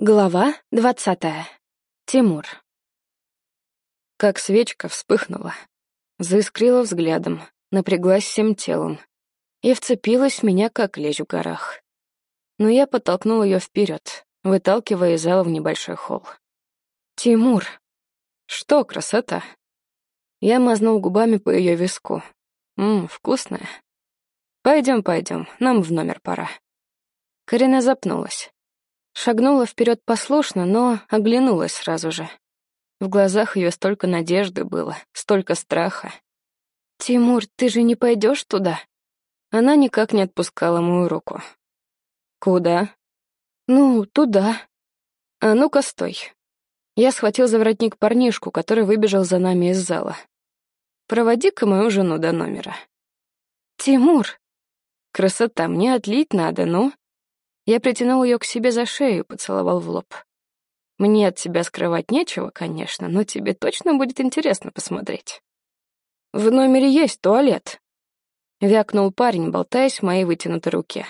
Глава двадцатая. Тимур. Как свечка вспыхнула, заискрила взглядом, напряглась всем телом и вцепилась в меня, как лечь в горах. Но я подтолкнул ее вперед, выталкивая из зала в небольшой холл. «Тимур!» «Что, красота?» Я мазнул губами по ее виску. «Ммм, вкусная. Пойдем, пойдем, нам в номер пора». Карина запнулась. Шагнула вперед послушно, но оглянулась сразу же. В глазах ее столько надежды было, столько страха. «Тимур, ты же не пойдешь туда?» Она никак не отпускала мою руку. «Куда?» «Ну, туда». «А ну-ка, стой». Я схватил за воротник парнишку, который выбежал за нами из зала. «Проводи-ка мою жену до номера». «Тимур!» «Красота, мне отлить надо, ну?» Я притянул ее к себе за шею поцеловал в лоб. Мне от тебя скрывать нечего, конечно, но тебе точно будет интересно посмотреть. В номере есть туалет. Вякнул парень, болтаясь в моей вытянутой руке.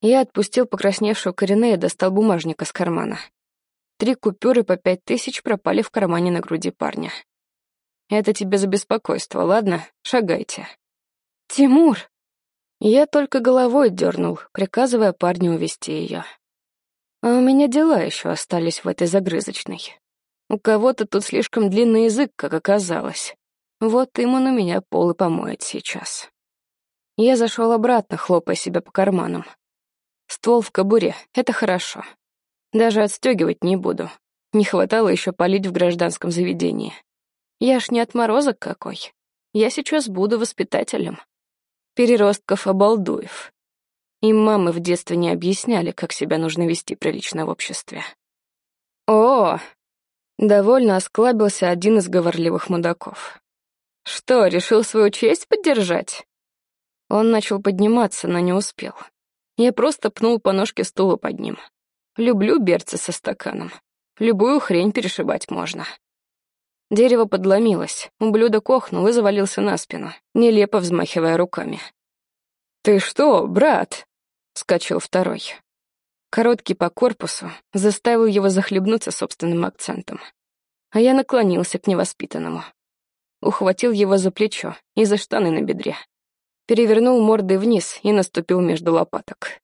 Я отпустил покрасневшую Корене и достал бумажник из кармана. Три купюры по пять тысяч пропали в кармане на груди парня. Это тебе за беспокойство, ладно? Шагайте. Тимур! Я только головой дернул, приказывая парню увести ее. А у меня дела еще остались в этой загрызочной. У кого-то тут слишком длинный язык, как оказалось. Вот им он у меня пол и помоет сейчас. Я зашел обратно, хлопая себя по карманам. Ствол в кобуре — это хорошо. Даже отстегивать не буду. Не хватало еще палить в гражданском заведении. Я ж не отморозок какой. Я сейчас буду воспитателем переростков-обалдуев. Им мамы в детстве не объясняли, как себя нужно вести прилично в обществе. О, довольно осклабился один из говорливых мудаков. Что, решил свою честь поддержать? Он начал подниматься, но не успел. Я просто пнул по ножке стула под ним. Люблю берцы со стаканом. Любую хрень перешибать можно. Дерево подломилось, ублюдок охнул и завалился на спину, нелепо взмахивая руками. «Ты что, брат?» — вскочил второй. Короткий по корпусу заставил его захлебнуться собственным акцентом. А я наклонился к невоспитанному. Ухватил его за плечо и за штаны на бедре. Перевернул мордой вниз и наступил между лопаток.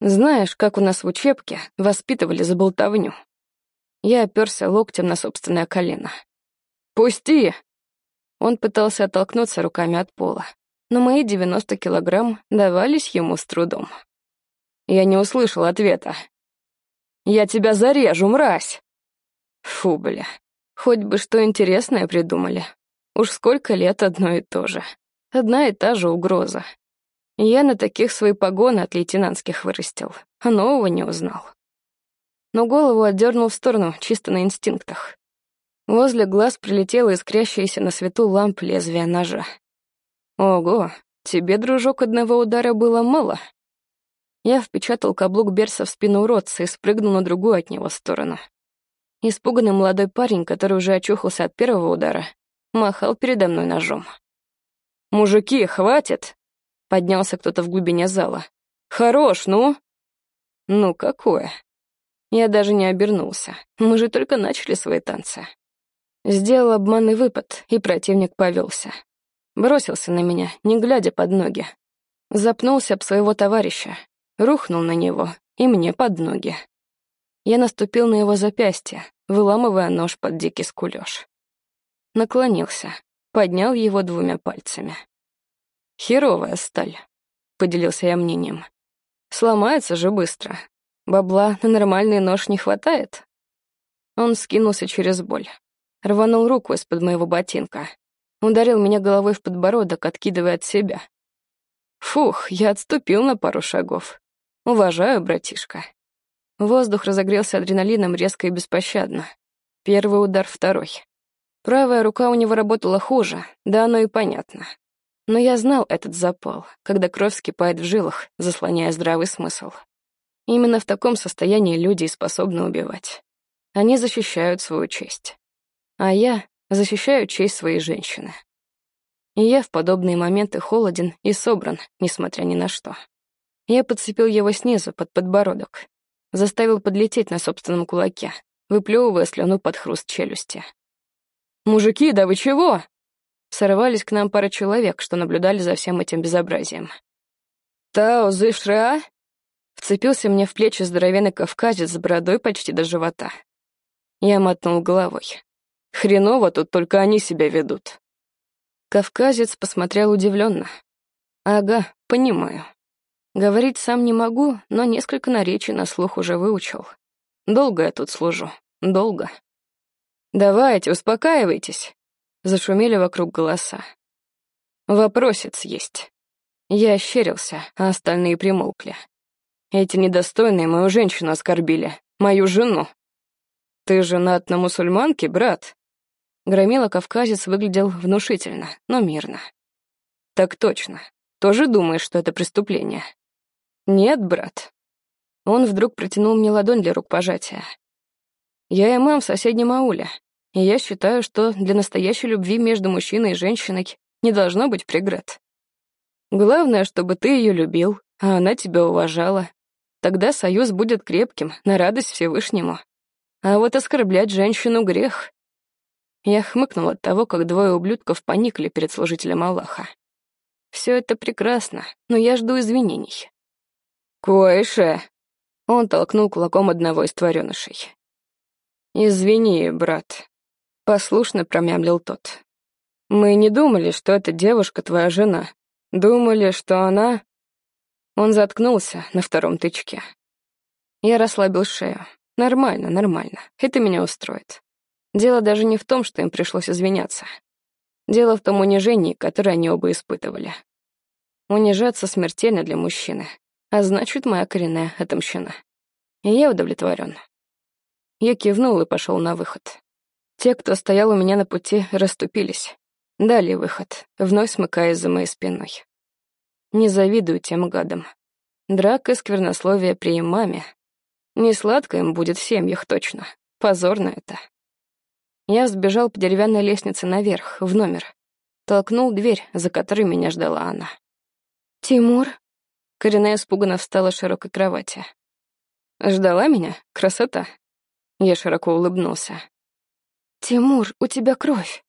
Знаешь, как у нас в учебке воспитывали за болтовню. Я оперся локтем на собственное колено. «Пусти!» Он пытался оттолкнуться руками от пола, но мои 90 килограмм давались ему с трудом. Я не услышал ответа. «Я тебя зарежу, мразь!» Фу, бля. Хоть бы что интересное придумали. Уж сколько лет одно и то же. Одна и та же угроза. Я на таких свои погоны от лейтенантских вырастил, а нового не узнал. Но голову отдернул в сторону, чисто на инстинктах. Возле глаз прилетела искрящаяся на свету ламп лезвия ножа. «Ого, тебе, дружок, одного удара было мало?» Я впечатал каблук Берса в спину уродца и спрыгнул на другую от него сторону. Испуганный молодой парень, который уже очухался от первого удара, махал передо мной ножом. «Мужики, хватит!» — поднялся кто-то в глубине зала. «Хорош, ну!» «Ну, какое?» Я даже не обернулся. Мы же только начали свои танцы. Сделал обманный выпад, и противник повелся. Бросился на меня, не глядя под ноги. Запнулся об своего товарища, рухнул на него и мне под ноги. Я наступил на его запястье, выламывая нож под дикий скулёж. Наклонился, поднял его двумя пальцами. «Херовая сталь», — поделился я мнением. «Сломается же быстро. Бабла на нормальный нож не хватает?» Он скинулся через боль рванул руку из-под моего ботинка. Ударил меня головой в подбородок, откидывая от себя. Фух, я отступил на пару шагов. Уважаю, братишка. Воздух разогрелся адреналином резко и беспощадно. Первый удар, второй. Правая рука у него работала хуже, да оно и понятно. Но я знал этот запал, когда кровь вскипает в жилах, заслоняя здравый смысл. Именно в таком состоянии люди способны убивать. Они защищают свою честь а я защищаю честь своей женщины. И я в подобные моменты холоден и собран, несмотря ни на что. Я подцепил его снизу, под подбородок. заставил подлететь на собственном кулаке, выплевывая слюну под хруст челюсти. «Мужики, да вы чего?» Сорвались к нам пара человек, что наблюдали за всем этим безобразием. «Тао зышра?» Вцепился мне в плечи здоровенный кавказец с бородой почти до живота. Я мотнул головой. Хреново тут только они себя ведут. Кавказец посмотрел удивленно. Ага, понимаю. Говорить сам не могу, но несколько наречий на слух уже выучил. Долго я тут служу, долго. Давайте, успокаивайтесь. Зашумели вокруг голоса. Вопросец есть. Я ощерился, а остальные примолкли. Эти недостойные мою женщину оскорбили, мою жену. Ты женат на мусульманке, брат? Громила кавказец выглядел внушительно, но мирно. Так точно. Тоже думаешь, что это преступление? Нет, брат. Он вдруг протянул мне ладонь для рукопожатия. Я имам в соседнем ауле, и я считаю, что для настоящей любви между мужчиной и женщиной не должно быть преград. Главное, чтобы ты ее любил, а она тебя уважала. Тогда союз будет крепким, на радость Всевышнему. А вот оскорблять женщину — грех. Я хмыкнул от того, как двое ублюдков поникли перед служителем Аллаха. Все это прекрасно, но я жду извинений. «Койше!» Он толкнул кулаком одного из тваренышей. «Извини, брат», — послушно промямлил тот. «Мы не думали, что эта девушка твоя жена. Думали, что она...» Он заткнулся на втором тычке. Я расслабил шею. Нормально, нормально. Это меня устроит. Дело даже не в том, что им пришлось извиняться. Дело в том унижении, которое они оба испытывали. Унижаться смертельно для мужчины, а значит, моя коренная отомщена. И я удовлетворен. Я кивнул и пошел на выход. Те, кто стоял у меня на пути, расступились. Дали выход, вновь смыкаясь за моей спиной. Не завидую тем гадам. Драка и сквернословие при имаме. Не сладко им будет в семьях точно. Позорно это. Я сбежал по деревянной лестнице наверх, в номер. Толкнул дверь, за которой меня ждала она. «Тимур?» Коренная испуганно встала с широкой кровати. «Ждала меня? Красота!» Я широко улыбнулся. «Тимур, у тебя кровь!»